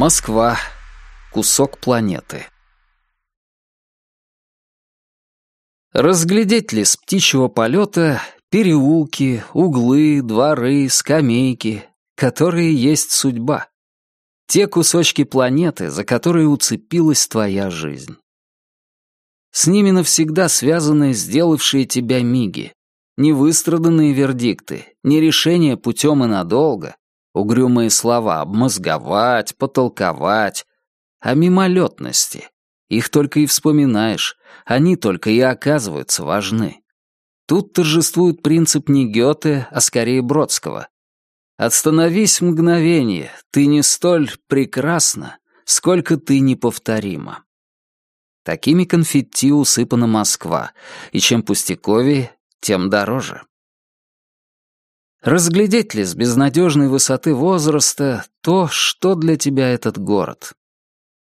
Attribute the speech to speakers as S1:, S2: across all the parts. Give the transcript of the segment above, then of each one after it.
S1: Москва. Кусок планеты. Разглядеть ли с птичьего полета переулки, углы, дворы, скамейки, которые есть судьба? Те кусочки планеты, за которые уцепилась твоя жизнь. С ними навсегда связаны сделавшие тебя миги, невыстраданные вердикты, не решения путем и надолго, угрюмые слова «обмозговать», «потолковать», а мимолетности. Их только и вспоминаешь, они только и оказываются важны. Тут торжествует принцип не Гёте, а скорее Бродского. «Остановись мгновение, ты не столь прекрасна, сколько ты неповторима». Такими конфетти усыпана Москва, и чем пустяковее, тем дороже. Разглядеть ли с безнадежной высоты возраста то, что для тебя этот город?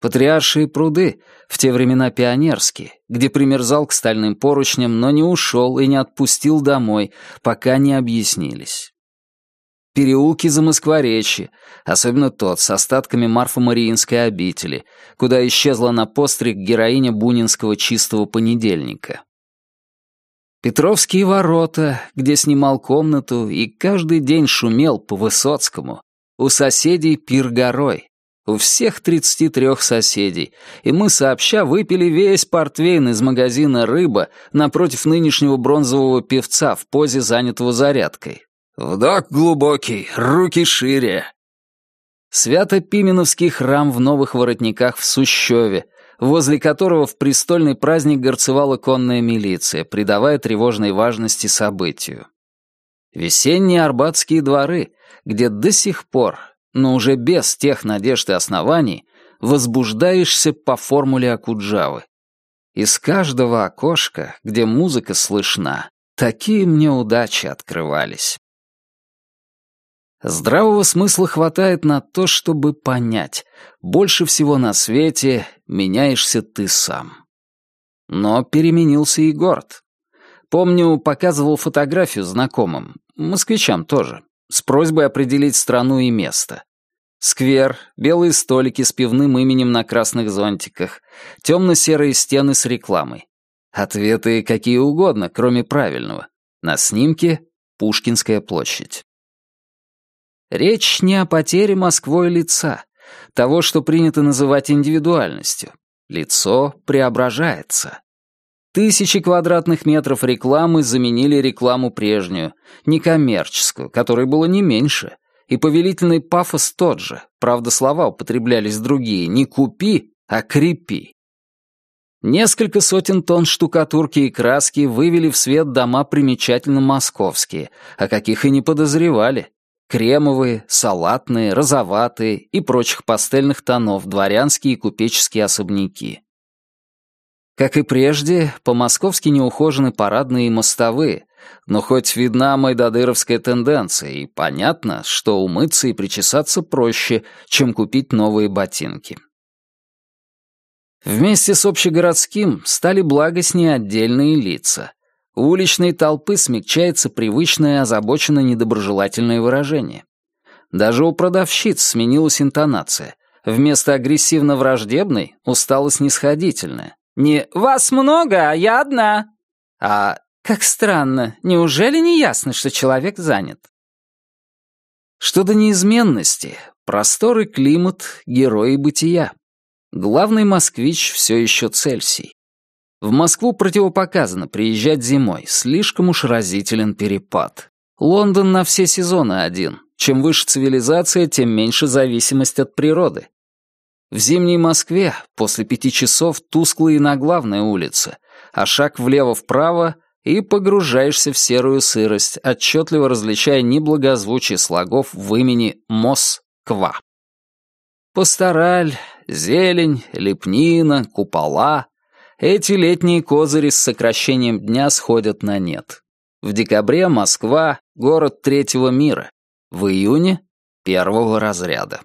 S1: Патриаршие пруды, в те времена пионерские, где примерзал к стальным поручням, но не ушел и не отпустил домой, пока не объяснились. Переулки за Москворечье, особенно тот с остатками Марфа-Мариинской обители, куда исчезла на постриг героиня бунинского чистого понедельника. Петровские ворота, где снимал комнату и каждый день шумел по Высоцкому. У соседей пир горой. У всех 33 соседей. И мы сообща выпили весь портвейн из магазина «Рыба» напротив нынешнего бронзового певца в позе занятого зарядкой. Вдох глубокий, руки шире. Свято-Пименовский храм в новых воротниках в Сущеве, возле которого в престольный праздник горцевала конная милиция, придавая тревожной важности событию. Весенние арбатские дворы, где до сих пор, но уже без тех надежд и оснований, возбуждаешься по формуле Акуджавы. Из каждого окошка, где музыка слышна, такие мне удачи открывались. Здравого смысла хватает на то, чтобы понять. Больше всего на свете меняешься ты сам. Но переменился и город. Помню, показывал фотографию знакомым, москвичам тоже, с просьбой определить страну и место. Сквер, белые столики с пивным именем на красных зонтиках, темно-серые стены с рекламой. Ответы какие угодно, кроме правильного. На снимке — Пушкинская площадь. Речь не о потере Москвой лица, того, что принято называть индивидуальностью. Лицо преображается. Тысячи квадратных метров рекламы заменили рекламу прежнюю, некоммерческую, которой было не меньше, и повелительный пафос тот же, правда, слова употреблялись другие, не «купи», а «крепи». Несколько сотен тонн штукатурки и краски вывели в свет дома примечательно московские, о каких и не подозревали кремовые, салатные, розоватые и прочих пастельных тонов дворянские и купеческие особняки. Как и прежде, по-московски неухожены парадные мостовые, но хоть видна майдадыровская тенденция, и понятно, что умыться и причесаться проще, чем купить новые ботинки. Вместе с общегородским стали благостнее отдельные лица, у уличной толпы смягчается привычное озабоченно недоброжелательное выражение. Даже у продавщиц сменилась интонация. Вместо агрессивно-враждебной — устало-снисходительная. Не «вас много, а я одна», а «как странно, неужели не ясно, что человек занят?» Что до неизменности, простор и климат — герои бытия. Главный москвич все еще Цельсий. В Москву противопоказано приезжать зимой, слишком уж разителен перепад. Лондон на все сезоны один. Чем выше цивилизация, тем меньше зависимость от природы. В зимней Москве после пяти часов тусклая и наглавная улица, а шаг влево-вправо и погружаешься в серую сырость, отчетливо различая неблагозвучие слогов в имени Москва. Пастораль, зелень, лепнина, купола, эти летние козыри с сокращением дня сходят на нет. В декабре Москва — город третьего мира, в июне — первого разряда.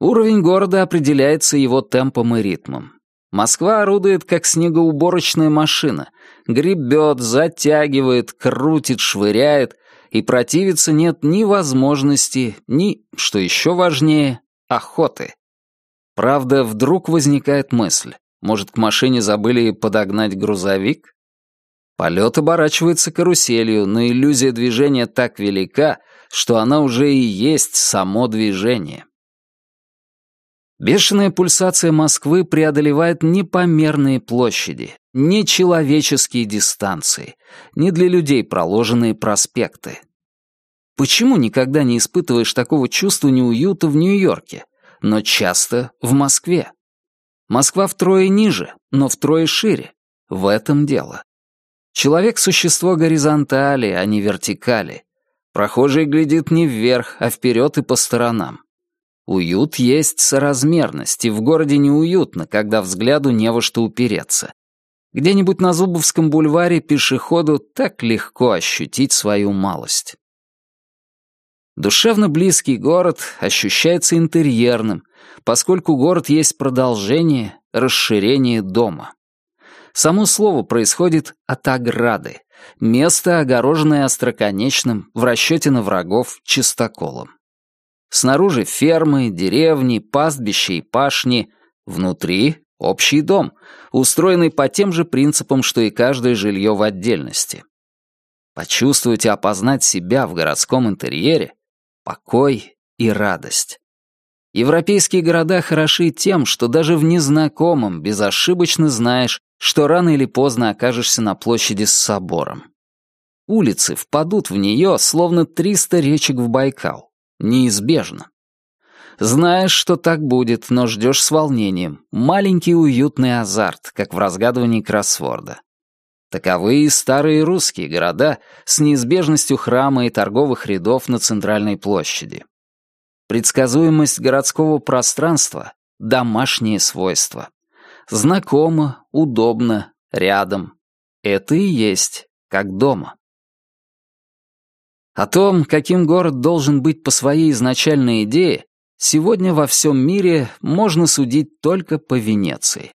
S1: Уровень города определяется его темпом и ритмом. Москва орудует как снегоуборочная машина, гребет, затягивает, крутит, швыряет, и противиться нет ни возможности, ни, что еще важнее, охоты. Правда, вдруг возникает мысль, может, к машине забыли подогнать грузовик? Полет оборачивается каруселью, но иллюзия движения так велика, что она уже и есть само движение. Бешеная пульсация Москвы преодолевает непомерные площади, нечеловеческие дистанции, не для людей проложенные проспекты. Почему никогда не испытываешь такого чувства неуюта в Нью-Йорке, но часто в Москве? Москва втрое ниже, но втрое шире. В этом дело. Человек — существо горизонтали, а не вертикали. Прохожий глядит не вверх, а вперед и по сторонам. Уют есть соразмерность, и в городе неуютно, когда взгляду не во что упереться. Где-нибудь на Зубовском бульваре пешеходу так легко ощутить свою малость. Душевно близкий город ощущается интерьерным, поскольку город есть продолжение, расширение дома. Само слово происходит от ограды, место, огороженное остроконечным, в расчете на врагов, чистоколом. Снаружи фермы, деревни, пастбища и пашни, внутри — общий дом, устроенный по тем же принципам, что и каждое жилье в отдельности. Почувствовать и опознать себя в городском интерьере — покой и радость. Европейские города хороши тем, что даже в незнакомом безошибочно знаешь, что рано или поздно окажешься на площади с собором. Улицы впадут в нее, словно 300 речек в Байкал. Неизбежно. Знаешь, что так будет, но ждешь с волнением. Маленький уютный азарт, как в разгадывании кроссворда. Таковы и старые русские города с неизбежностью храма и торговых рядов на центральной площади. Предсказуемость городского пространства — домашние свойства. Знакомо, удобно, рядом. Это и есть как дома. О том, каким город должен быть по своей изначальной идее, сегодня во всем мире можно судить только по Венеции.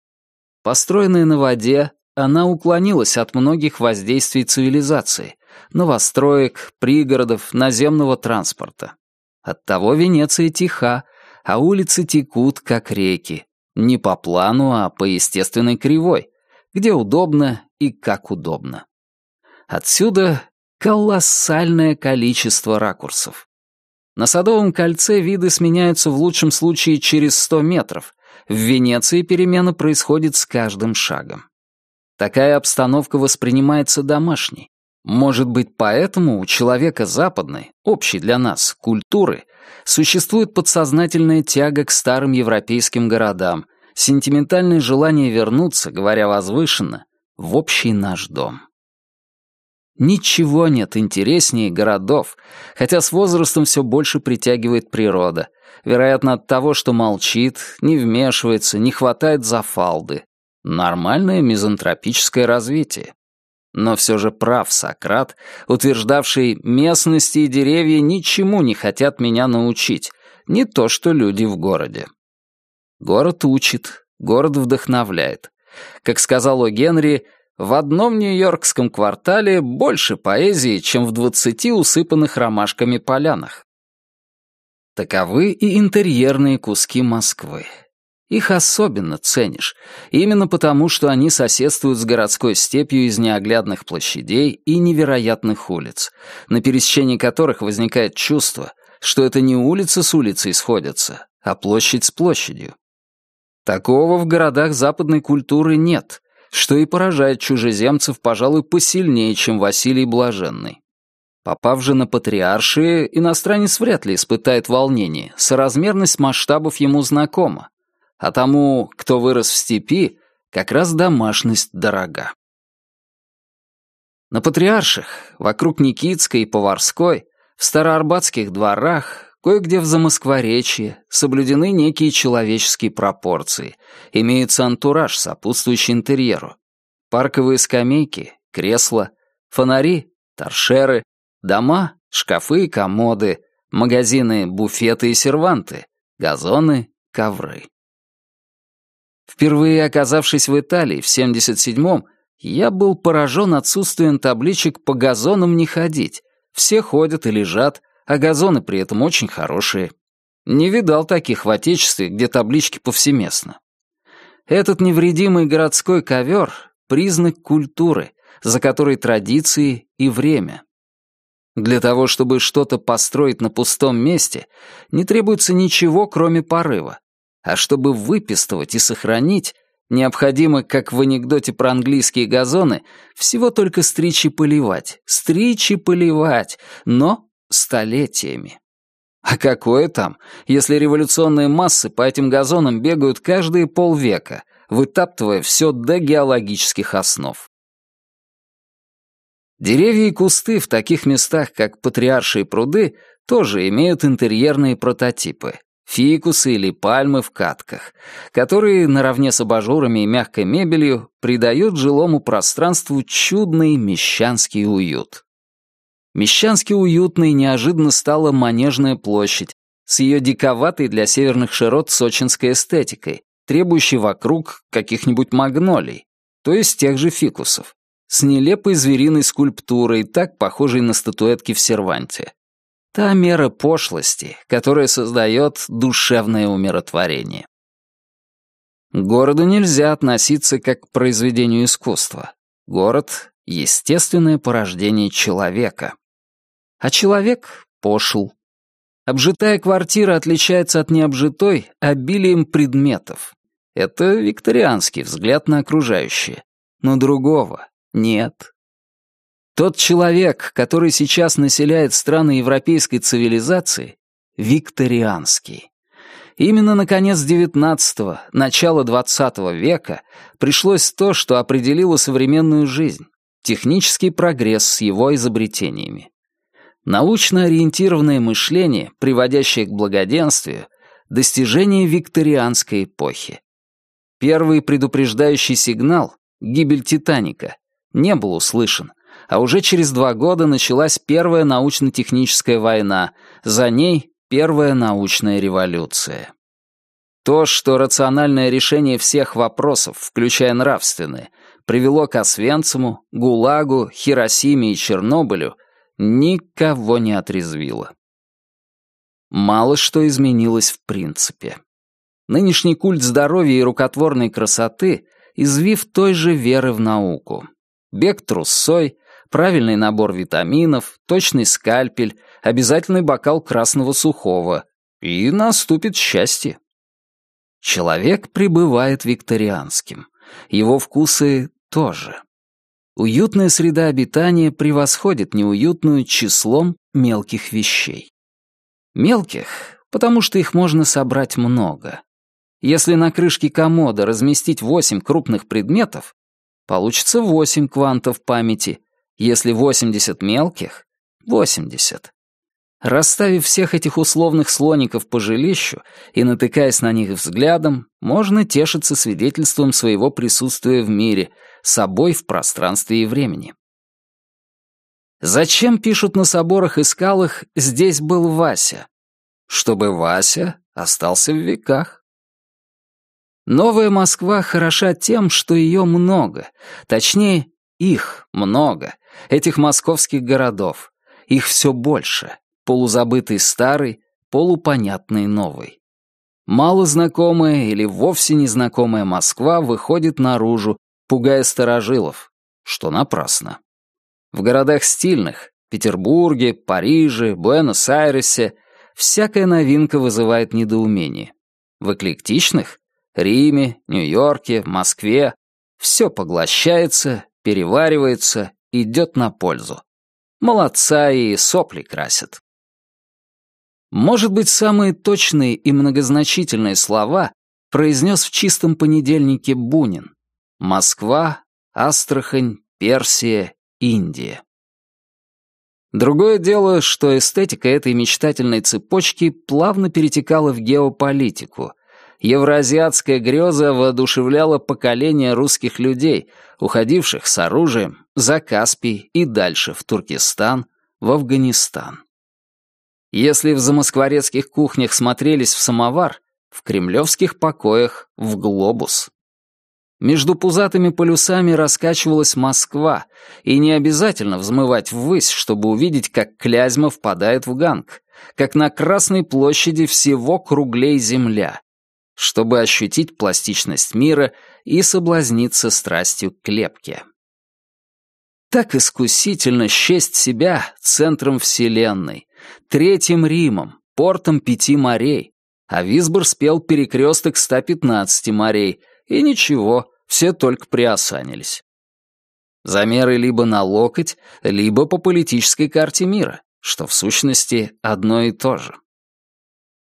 S1: Построенная на воде, она уклонилась от многих воздействий цивилизации, новостроек, пригородов, наземного транспорта. Оттого Венеция тиха, а улицы текут, как реки, не по плану, а по естественной кривой, где удобно и как удобно. Отсюда колоссальное количество ракурсов. На Садовом кольце виды сменяются в лучшем случае через 100 метров. В Венеции перемена происходит с каждым шагом. Такая обстановка воспринимается домашней. Может быть, поэтому у человека западной, общей для нас, культуры, существует подсознательная тяга к старым европейским городам, сентиментальное желание вернуться, говоря возвышенно, в общий наш дом. Ничего нет интереснее городов, хотя с возрастом все больше притягивает природа, вероятно от того, что молчит, не вмешивается, не хватает за фалды. Нормальное мизантропическое развитие. Но все же прав Сократ, утверждавший, местности и деревья ничему не хотят меня научить, не то что люди в городе. Город учит, город вдохновляет. Как сказал О. Генри, в одном нью-йоркском квартале больше поэзии, чем в двадцати усыпанных ромашками полянах. Таковы и интерьерные куски Москвы. Их особенно ценишь, именно потому, что они соседствуют с городской степью из неоглядных площадей и невероятных улиц, на пересечении которых возникает чувство, что это не улица с улицей сходятся, а площадь с площадью. Такого в городах западной культуры нет, что и поражает чужеземцев, пожалуй, посильнее, чем Василий Блаженный. Попав же на патриаршие, иностранец вряд ли испытает волнение, соразмерность масштабов ему знакома, а тому, кто вырос в степи, как раз домашность дорога. На Патриарших, вокруг Никитской и Поварской, в староарбатских дворах, кое-где в Замоскворечье соблюдены некие человеческие пропорции, имеется антураж, сопутствующий интерьеру. Парковые скамейки, кресла, фонари, торшеры, дома, шкафы и комоды, магазины, буфеты и серванты, газоны, ковры. Впервые оказавшись в Италии в 77-м, я был поражен отсутствием табличек «по газонам не ходить». Все ходят и лежат, а газоны при этом очень хорошие. Не видал таких в Отечестве, где таблички повсеместно. Этот невредимый городской ковер — признак культуры, за которой традиции и время. Для того, чтобы что-то построить на пустом месте, не требуется ничего, кроме порыва. А чтобы выпистывать и сохранить, необходимо, как в анекдоте про английские газоны, всего только стричь и поливать, стричь и поливать, но столетиями. А какое там, если революционные массы по этим газонам бегают каждые полвека, вытаптывая все до геологических основ? Деревья и кусты в таких местах, как Патриаршие пруды, тоже имеют интерьерные прототипы — фикусы или пальмы в катках, которые, наравне с абажурами и мягкой мебелью, придают жилому пространству чудный мещанский уют. Мещански уютной неожиданно стала Манежная площадь с ее диковатой для северных широт сочинской эстетикой, требующей вокруг каких-нибудь магнолий, то есть тех же фикусов, с нелепой звериной скульптурой, так похожей на статуэтки в серванте. Та мера пошлости, которая создает душевное умиротворение. Городу нельзя относиться как к произведению искусства. Город — естественное порождение человека. А человек пошел. Обжитая квартира отличается от необжитой обилием предметов. Это викторианский взгляд на окружающее. Но другого нет. Тот человек, который сейчас населяет страны европейской цивилизации, викторианский. Именно на конец XIX, начало XX века пришлось то, что определило современную жизнь — технический прогресс с его изобретениями. Научно ориентированное мышление, приводящее к благоденствию, достижение викторианской эпохи. Первый предупреждающий сигнал — гибель Титаника — не был услышан, а уже через два года началась первая научно-техническая война, за ней первая научная революция. То, что рациональное решение всех вопросов, включая нравственные, привело к Освенциму, ГУЛАГу, Хиросиме и Чернобылю — никого не отрезвило. Мало что изменилось в принципе. Нынешний культ здоровья и рукотворной красоты извив той же веры в науку. Бег трусцой, правильный набор витаминов, точный скальпель, обязательный бокал красного сухого, и наступит счастье. Человек пребывает викторианским. Его вкусы тоже. Уютная среда обитания превосходит неуютную числом мелких вещей. Мелких, потому что их можно собрать много. Если на крышке комода разместить 8 крупных предметов, получится 8 квантов памяти. Если 80 мелких — 80. Расставив всех этих условных слоников по жилищу и натыкаясь на них взглядом, можно тешиться свидетельством своего присутствия в мире — собой в пространстве и времени. Зачем пишут на соборах и скалах «здесь был Вася»? Чтобы Вася остался в веках. Новая Москва хороша тем, что ее много, точнее, их много, этих московских городов. Их все больше, полузабытый старый, полупонятный новый. Малознакомая или вовсе незнакомая Москва выходит наружу пугая старожилов, что напрасно. В городах стильных — Петербурге, Париже, Буэнос-Айресе — всякая новинка вызывает недоумение. В эклектичных — Риме, Нью-Йорке, Москве — все поглощается, переваривается, идет на пользу. Молодца и сопли красят. Может быть, самые точные и многозначительные слова произнес в чистом понедельнике Бунин. Москва, Астрахань, Персия, Индия. Другое дело, что эстетика этой мечтательной цепочки плавно перетекала в геополитику. Евроазиатская греза воодушевляла поколение русских людей, уходивших с оружием за Каспий и дальше в Туркестан, в Афганистан. Если в замоскворецких кухнях смотрелись в самовар, в кремлевских покоях — в глобус. Между пузатыми полюсами раскачивалась Москва, и не обязательно взмывать ввысь, чтобы увидеть, как Клязьма впадает в Ганг, как на Красной площади всего круглей земля, чтобы ощутить пластичность мира и соблазниться страстью к клепке. Так искусительно счесть себя центром Вселенной, Третьим Римом, портом пяти морей, а Висбор спел перекресток 115 морей, и ничего, все только приосанились. Замеры либо на локоть, либо по политической карте мира, что в сущности одно и то же.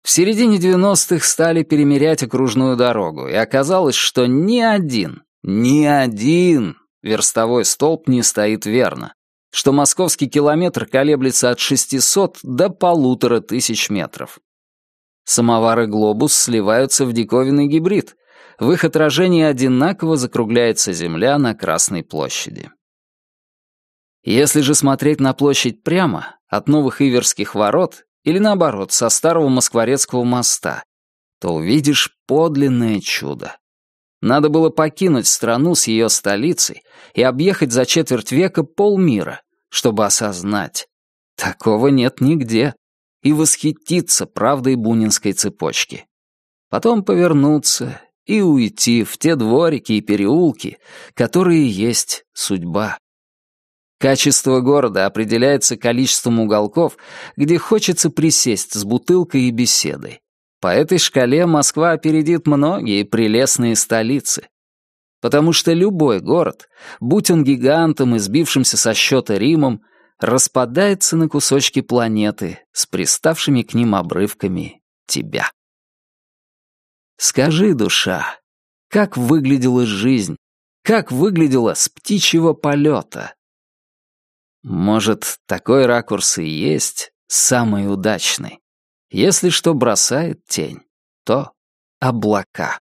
S1: В середине 90-х стали перемерять окружную дорогу, и оказалось, что ни один, ни один верстовой столб не стоит верно, что московский километр колеблется от 600 до полутора тысяч метров. Самовары «Глобус» сливаются в диковинный гибрид. В их отражении одинаково закругляется Земля на Красной площади. Если же смотреть на площадь прямо, от Новых Иверских ворот, или наоборот, со Старого Москворецкого моста, то увидишь подлинное чудо. Надо было покинуть страну с ее столицей и объехать за четверть века полмира, чтобы осознать. Такого нет нигде. И восхититься правдой бунинской цепочки. Потом повернуться и уйти в те дворики и переулки, которые есть судьба. Качество города определяется количеством уголков, где хочется присесть с бутылкой и беседой. По этой шкале Москва опередит многие прелестные столицы потому что любой город, будь он гигантом и сбившимся со счета Римом, распадается на кусочки планеты с приставшими к ним обрывками тебя. Скажи, душа, как выглядела жизнь, как выглядела с птичьего полета? Может, такой ракурс и есть самый удачный. Если что бросает тень, то облака.